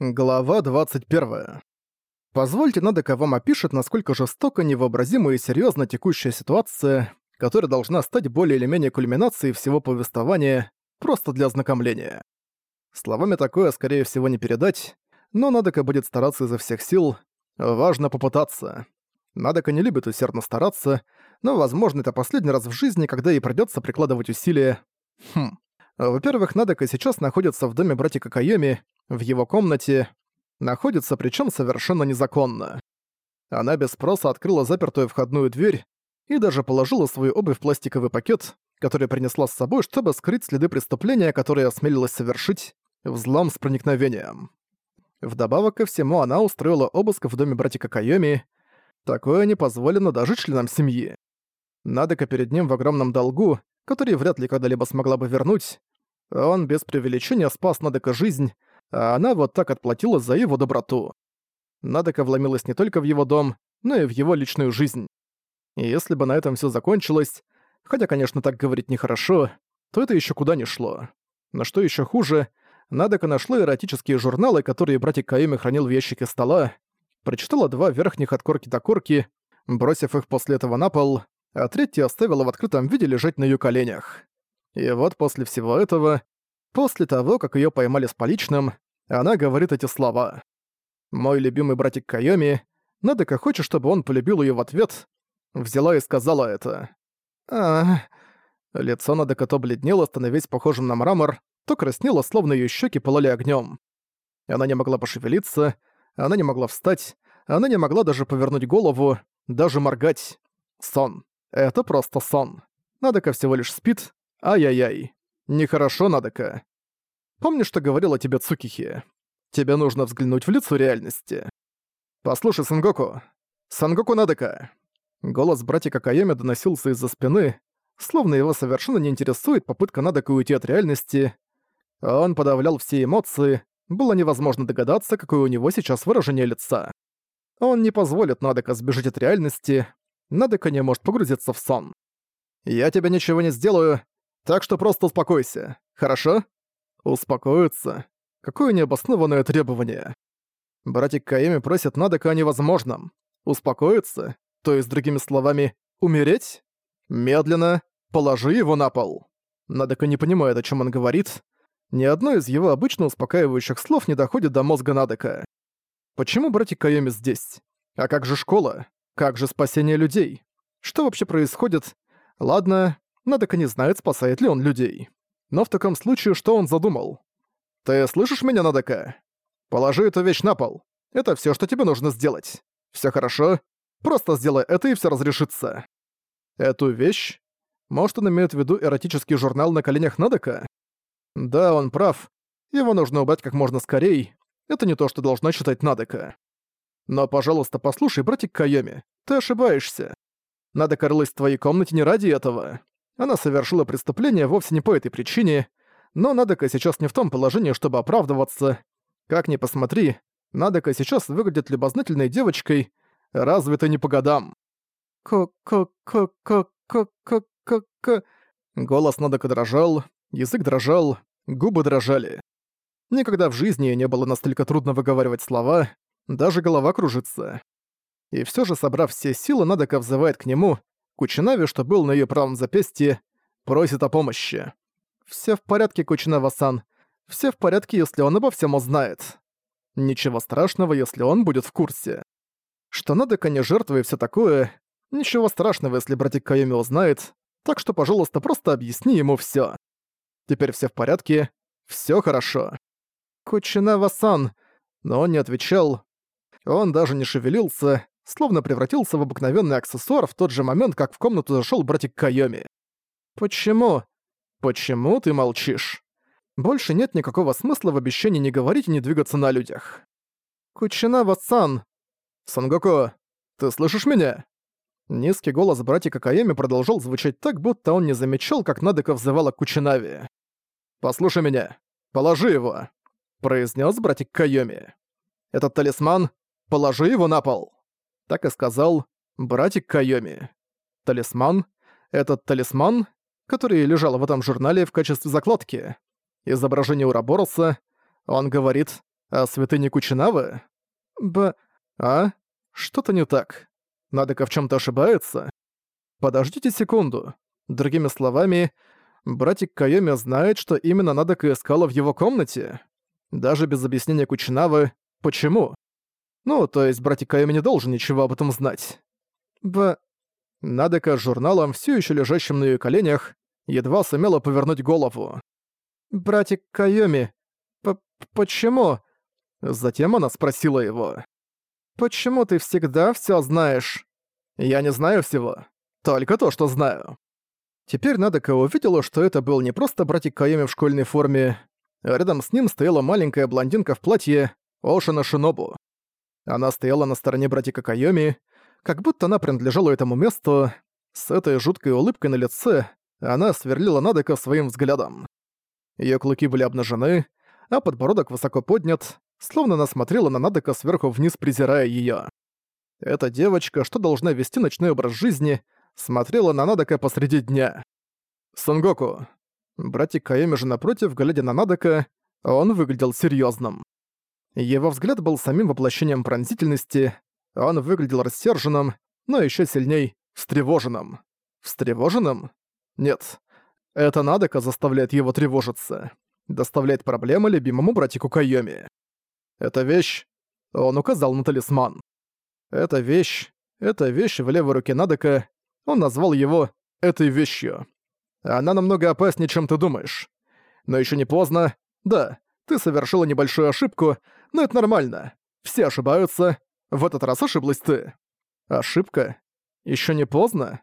Глава 21. Позвольте Надека вам опишет, насколько жестоко, невообразима и серьезна текущая ситуация, которая должна стать более или менее кульминацией всего повествования, просто для ознакомления. Словами такое, скорее всего, не передать, но Надека будет стараться изо всех сил. Важно попытаться. Надека не любит усердно стараться, но, возможно, это последний раз в жизни, когда ей придётся прикладывать усилия. Хм. Во-первых, Надека сейчас находится в доме братика Кайоми, в его комнате, находится причем совершенно незаконно. Она без спроса открыла запертую входную дверь и даже положила свою обувь в пластиковый пакет, который принесла с собой, чтобы скрыть следы преступления, которое осмелилась совершить, взлом с проникновением. Вдобавок ко всему, она устроила обыск в доме братика Кайоми. Такое не позволено даже членам семьи. Надека перед ним в огромном долгу, который вряд ли когда-либо смогла бы вернуть. Он без преувеличения спас Надека жизнь, а она вот так отплатила за его доброту. Надека вломилась не только в его дом, но и в его личную жизнь. И если бы на этом все закончилось, хотя, конечно, так говорить нехорошо, то это еще куда ни шло. Но что еще хуже, Надека нашла эротические журналы, которые братик Каими хранил в ящике стола, прочитала два верхних от корки до корки, бросив их после этого на пол, а третий оставила в открытом виде лежать на ее коленях. И вот после всего этого После того, как её поймали с поличным, она говорит эти слова. «Мой любимый братик Кайоми, Надека хочет, чтобы он полюбил её в ответ», взяла и сказала это. а Лицо Надека то бледнело, становясь похожим на мрамор, то краснело, словно её щеки пылали огнём. Она не могла пошевелиться, она не могла встать, она не могла даже повернуть голову, даже моргать. Сон. Это просто сон. Надека всего лишь спит. Ай-яй-яй. Нехорошо, Надека. Помнишь, что говорила тебе Цукихи? Тебе нужно взглянуть в лицо реальности. Послушай, Сангоку. Сангоку Надека. Голос братика Кайоми доносился из-за спины, словно его совершенно не интересует попытка Надека уйти от реальности. Он подавлял все эмоции, было невозможно догадаться, какое у него сейчас выражение лица. Он не позволит Надека сбежать от реальности, Надека не может погрузиться в сон. «Я тебе ничего не сделаю, так что просто успокойся, хорошо? Успокоиться? Какое необоснованное требование. Братик Каэми просит Надека о невозможном. Успокоиться? То есть, другими словами, умереть? Медленно положи его на пол. Надека не понимает, о чем он говорит. Ни одно из его обычно успокаивающих слов не доходит до мозга Надека. Почему братик Кайоми здесь? А как же школа? Как же спасение людей? Что вообще происходит? Ладно, Надека не знает, спасает ли он людей. Но в таком случае, что он задумал? «Ты слышишь меня, Надека? Положи эту вещь на пол. Это все, что тебе нужно сделать. Все хорошо? Просто сделай это, и все разрешится». Эту вещь? Может, он имеет в виду эротический журнал на коленях Надека? Да, он прав. Его нужно убрать как можно скорее. Это не то, что должна читать Надека. Но, пожалуйста, послушай, братик Кайоми, ты ошибаешься. Надека рылась в твоей комнате не ради этого. Она совершила преступление вовсе не по этой причине, но Надека сейчас не в том положении, чтобы оправдываться. Как ни посмотри, Надека сейчас выглядит любознательной девочкой, разве не по годам. «Ко-ко-ко-ко-ко-ко-ко...» Голос Надека дрожал, язык дрожал, губы дрожали. Никогда в жизни не было настолько трудно выговаривать слова, даже голова кружится. И все же, собрав все силы, Надека взывает к нему, Кучинави, что был на её правом запястье, просит о помощи. «Всё в порядке, Кучинава-сан. Всё в порядке, если он обо всем узнает. Ничего страшного, если он будет в курсе. Что надо, не жертва и всё такое. Ничего страшного, если братик Кайоми узнает. Так что, пожалуйста, просто объясни ему всё. Теперь всё в порядке, всё хорошо». «Кучинава-сан...» Но он не отвечал. Он даже не шевелился, словно превратился в обыкновенный аксессуар в тот же момент, как в комнату зашел братик Кайоми. «Почему? Почему ты молчишь? Больше нет никакого смысла в обещании не говорить и не двигаться на людях. Кучинава-сан! Сангоку, ты слышишь меня?» Низкий голос братика Кайоми продолжал звучать так, будто он не замечал, как Надека взывала Кучинави. «Послушай меня. Положи его», — произнес братик Кайоми. «Этот талисман, положи его на пол». Так и сказал братик Кайоми. Талисман — этот талисман, который лежал в этом журнале в качестве закладки. Изображение Урабороса. Он говорит О святыне Кучинавы? Б... А? Что-то не так. Надека в чем то ошибается? Подождите секунду. Другими словами, братик Кайоми знает, что именно Надека искала в его комнате? Даже без объяснения Кучинавы, почему? Ну, то есть братик Кайоми не должен ничего об этом знать. Б... Надека с журналом, все еще лежащим на ее коленях, едва сумела повернуть голову. «Братик Кайоми, п почему?» Затем она спросила его. «Почему ты всегда все знаешь?» «Я не знаю всего. Только то, что знаю». Теперь Надека увидела, что это был не просто братик Кайоми в школьной форме, рядом с ним стояла маленькая блондинка в платье Ошина Шинобу. Она стояла на стороне братика Кайоми, как будто она принадлежала этому месту. С этой жуткой улыбкой на лице она сверлила Надека своим взглядом. Её клыки были обнажены, а подбородок высоко поднят, словно она смотрела на Надека сверху вниз, презирая её. Эта девочка, что должна вести ночной образ жизни, смотрела на Надека посреди дня. Сангоку. Братик Каэми же напротив, глядя на Надека, он выглядел серьёзным. Его взгляд был самим воплощением пронзительности, он выглядел рассерженным, но ещё сильней встревоженным. Встревоженным? Нет. Это Надека заставляет его тревожиться. Доставляет проблемы любимому братику Кайоми. Эта вещь... Он указал на талисман. Эта вещь... Эта вещь в левой руке Надека. Он назвал его «этой вещью». Она намного опаснее, чем ты думаешь. Но еще не поздно. Да, ты совершила небольшую ошибку, но это нормально. Все ошибаются. В этот раз ошиблась ты. Ошибка? Еще не поздно?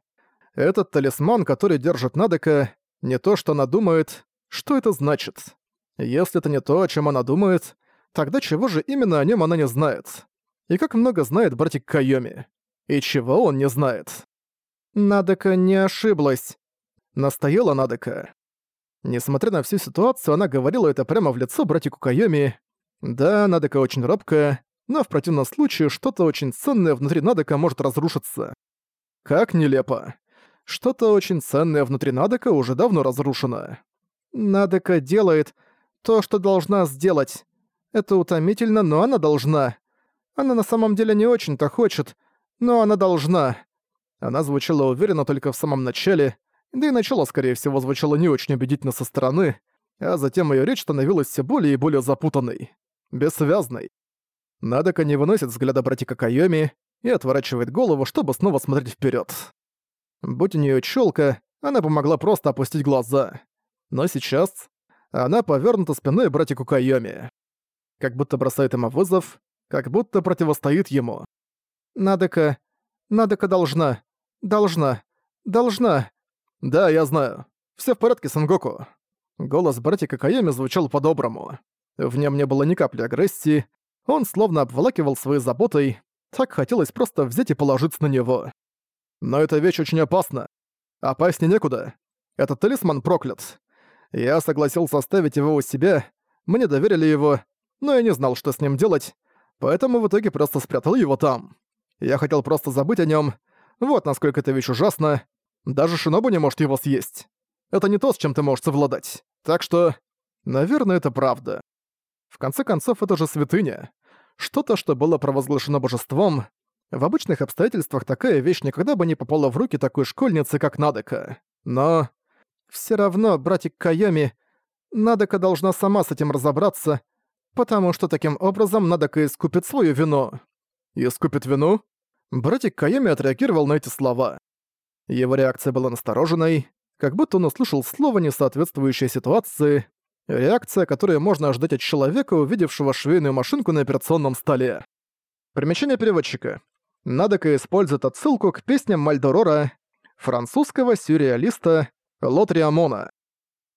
Этот талисман, который держит Надека, не то, что она думает. Что это значит? Если это не то, о чем она думает, тогда чего же именно о нем она не знает? И как много знает братик Кайоми? И чего он не знает? Надека не ошиблась. Настояла Надека. Несмотря на всю ситуацию, она говорила это прямо в лицо братику Кайоми. Да, Надека очень робкая, но в противном случае что-то очень ценное внутри Надека может разрушиться. Как нелепо. Что-то очень ценное внутри Надека уже давно разрушено. Надека делает то, что должна сделать. Это утомительно, но она должна. Она на самом деле не очень-то хочет, но она должна. Она звучала уверенно только в самом начале, да и начало, скорее всего, звучало не очень убедительно со стороны, а затем ее речь становилась все более и более запутанной, бессвязной. Надека не выносит взгляда братика Кайоми и отворачивает голову, чтобы снова смотреть вперед. Будь у нее челка, она бы могла просто опустить глаза. Но сейчас она повернута спиной братику Кайоми. Как будто бросает ему вызов, как будто противостоит ему. Надека... Надека должна... Должна... Должна... Да, я знаю. Все в порядке, Сангоку. Голос братика Кайоми звучал по-доброму. В нем не было ни капли агрессии, он словно обволакивал своей заботой, так хотелось просто взять и положиться на него. Но эта вещь очень опасна. Опаснее некуда. Этот талисман проклят. Я согласился оставить его у себя, мне доверили его, но я не знал, что с ним делать, поэтому в итоге просто спрятал его там. Я хотел просто забыть о нем. Вот насколько эта вещь ужасна. Даже Шинобу не может его съесть. Это не то, с чем ты можешь совладать. Так что... Наверное, это правда. В конце концов, это же святыня. Что-то, что было провозглашено божеством, в обычных обстоятельствах такая вещь никогда бы не попала в руки такой школьницы, как Надека. Но... все равно, братик Кайоми, Надека должна сама с этим разобраться, потому что таким образом Надека искупит свою вину. Искупит вину? Братик Кайоми отреагировал на эти слова. Его реакция была настороженной, как будто он услышал слово, не соответствующее ситуации, реакция, которую можно ожидать от человека, увидевшего швейную машинку на операционном столе. Примечание переводчика. Надека использует отсылку к песням Мальдорора, французского сюрреалиста Лотриамона.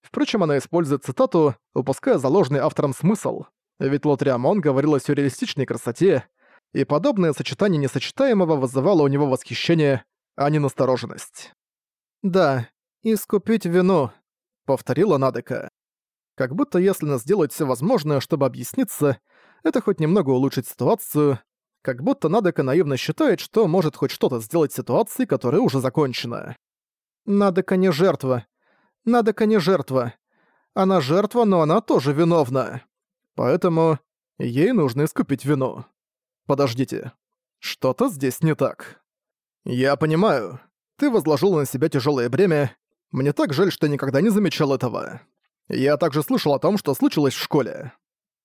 Впрочем, она использует цитату, упуская заложенный автором смысл, ведь Лотриамон говорил о сюрреалистичной красоте, и подобное сочетание несочетаемого вызывало у него восхищение, а не настороженность. «Да, искупить вину», — повторила Надека. Как будто если она сделает все возможное, чтобы объясниться, это хоть немного улучшит ситуацию, как будто Надека наивно считает, что может хоть что-то сделать ситуации, которая уже закончена. Надека не жертва. Надека не жертва. Она жертва, но она тоже виновна. Поэтому Ей нужно искупить вину. Подождите. Что-то здесь не так. Я понимаю. Ты возложил на себя тяжелое бремя. Мне так жаль, что никогда не замечал этого. Я также слышал о том, что случилось в школе.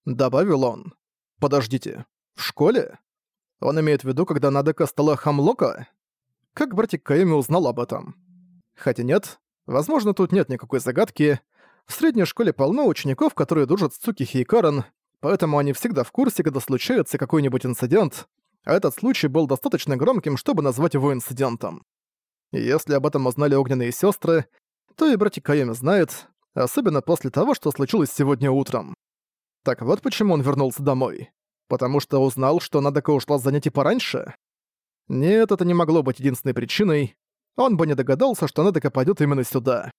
Добавил он. Подождите. В школе? Он имеет в виду, когда Надека стала Хамлока? Как братик Каэми узнал об этом? Хотя нет, возможно, тут нет никакой загадки. В средней школе полно учеников, которые дружат с Цукихи и Карен, поэтому они всегда в курсе, когда случается какой-нибудь инцидент, а этот случай был достаточно громким, чтобы назвать его инцидентом. Если об этом узнали огненные сестры, то и братик Кайоми знает, особенно после того, что случилось сегодня утром. Так вот почему он вернулся домой. Потому что узнал, что Надека ушла с занятий пораньше? Нет, это не могло быть единственной причиной. Он бы не догадался, что Надека пойдет именно сюда.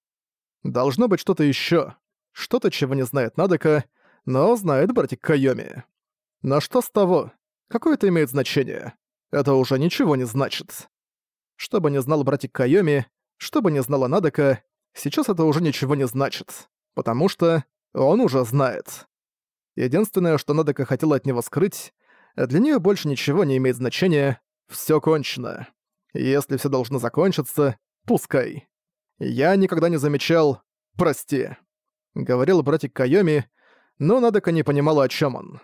Должно быть что-то еще, Что-то, чего не знает Надека, но знает братик Кайоми. Но что с того? Какое это имеет значение? Это уже ничего не значит. Что бы не знал братик Кайоми, что бы не знала Надека, сейчас это уже ничего не значит. Потому что он уже знает. Единственное, что Надека хотела от него скрыть, для нее больше ничего не имеет значения, все кончено. Если все должно закончиться, пускай. Я никогда не замечал «прости», — говорил братик Кайоми, но Надека не понимала, о чем он.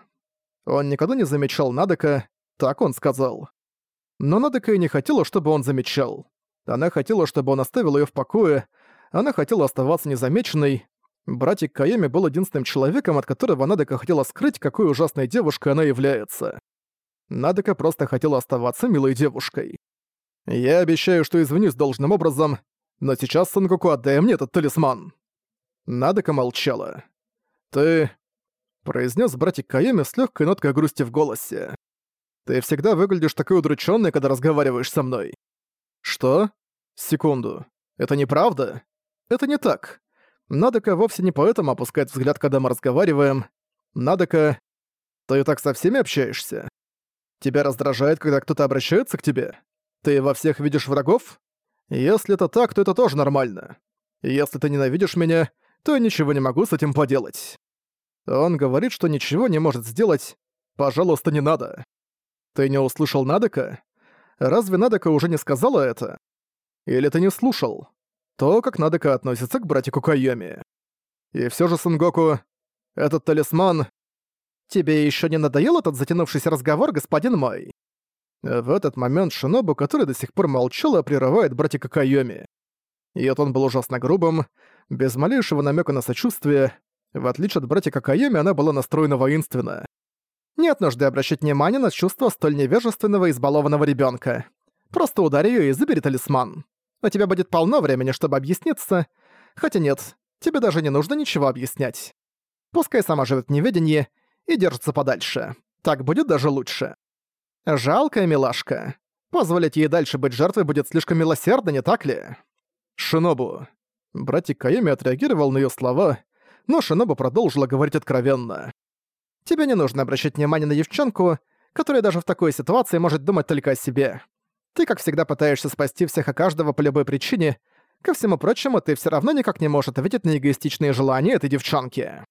Он никогда не замечал Надека, так он сказал. Но Надека и не хотела, чтобы он замечал. Она хотела, чтобы он оставил ее в покое, она хотела оставаться незамеченной. Братик Кайоми был единственным человеком, от которого Надека хотела скрыть, какой ужасной девушкой она является. Надека просто хотела оставаться милой девушкой. «Я обещаю, что извинюсь должным образом, но сейчас, Сангоку, отдай мне этот талисман!» Надека молчала. «Ты...» — произнес братик Кайоми с легкой ноткой грусти в голосе. «Ты всегда выглядишь такой удрученной, когда разговариваешь со мной». «Что? Секунду. Это неправда? Это не так. Надека вовсе не поэтому опускает взгляд, когда мы разговариваем. Надека... Ты так со всеми общаешься?» Тебя раздражает, когда кто-то обращается к тебе? Ты во всех видишь врагов? Если это так, то это тоже нормально. Если ты ненавидишь меня, то я ничего не могу с этим поделать. Он говорит, что ничего не может сделать. Пожалуйста, не надо. Ты не услышал Надека? Разве Надека уже не сказала это? Или ты не слушал? То, как Надека относится к братику Кайоми. И все же, Сангоку, этот талисман «Тебе еще не надоел этот затянувшийся разговор, господин мой?» В этот момент Шинобу, который до сих пор молчала, прерывает братика Кайоми. И вот он был ужасно грубым, без малейшего намека на сочувствие. В отличие от братика Кайоми, она была настроена воинственно. Нет нужды обращать внимание на чувства столь невежественного и избалованного ребенка. Просто ударь ее и забери талисман. У тебя будет полно времени, чтобы объясниться. Хотя нет, тебе даже не нужно ничего объяснять. Пускай сама живет в неведении и держится подальше. Так будет даже лучше. Жалкая милашка. Позволить ей дальше быть жертвой будет слишком милосердно, не так ли? Шинобу. Братик Кайоми отреагировал на её слова, но Шинобу продолжила говорить откровенно. «Тебе не нужно обращать внимание на девчонку, которая даже в такой ситуации может думать только о себе. Ты, как всегда, пытаешься спасти всех и каждого по любой причине. Ко всему прочему, ты всё равно никак не можешь ответить на эгоистичные желания этой девчонки».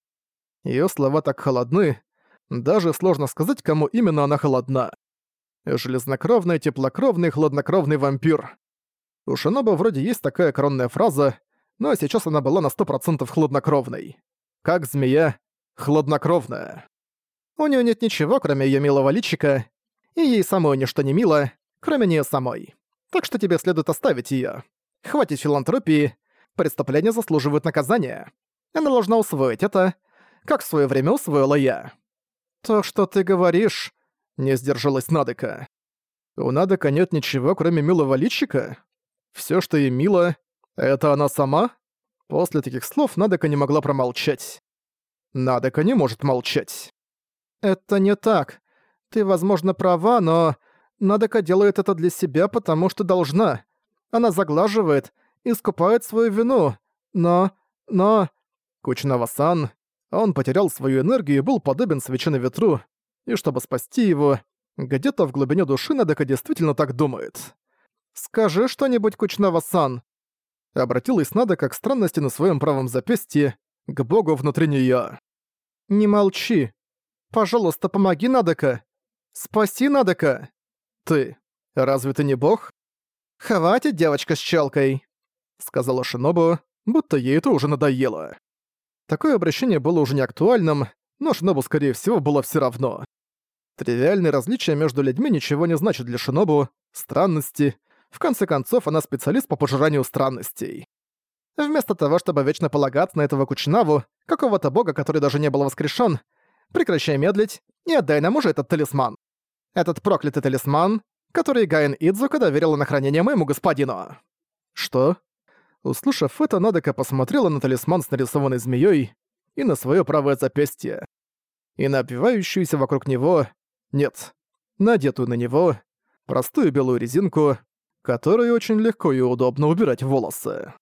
Её слова так холодны, даже сложно сказать, кому именно она холодна. Железнокровный, теплокровный, хладнокровный вампир. У Шиноба вроде есть такая коронная фраза, но сейчас она была на сто процентов хладнокровной. Как змея, хладнокровная. У неё нет ничего, кроме её милого личика, и ей самой ничто не мило, кроме неё самой. Так что тебе следует оставить её. Хватит филантропии, преступления заслуживают наказания. Она должна усвоить это, как в своё время усвоила я. «То, что ты говоришь...» — не сдержалась Надека. «У Надека нет ничего, кроме милого личика? Всё, что ей мило, это она сама?» После таких слов Надека не могла промолчать. Надека не может молчать. «Это не так. Ты, возможно, права, но... Надека делает это для себя, потому что должна. Она заглаживает, искупает свою вину. Но... но...» Кучнава-сан, он потерял свою энергию и был подобен свече на ветру, и чтобы спасти его, где-то в глубине души Надека действительно так думает. «Скажи что-нибудь, Кучнава-сан!» Обратилась Надека к странности на своем правом запястье, к богу внутри неё. «Не молчи!» Пожалуйста, помоги, Надека! Спаси, Надека! Ты, разве ты не бог? Хватит, девочка с челкой!» Сказала Шинобу, будто ей это уже надоело. Такое обращение было уже не актуальным, но Шинобу, скорее всего, было все равно. Тривиальные различия между людьми ничего не значат для Шинобу, странности. В конце концов, она специалист по пожиранию странностей. Вместо того, чтобы вечно полагаться на этого Кучинаву, какого-то бога, который даже не был воскрешен, прекращай медлить и отдай нам уже этот талисман. Этот проклятый талисман, который Гаин Идзука доверила на хранение моему господину. Что? Услышав это, Надека посмотрела на талисман с нарисованной змеей и на свое правое запястье. И на обвивающуюся вокруг него... Нет, надетую на него простую белую резинку, которой очень легко и удобно убирать волосы.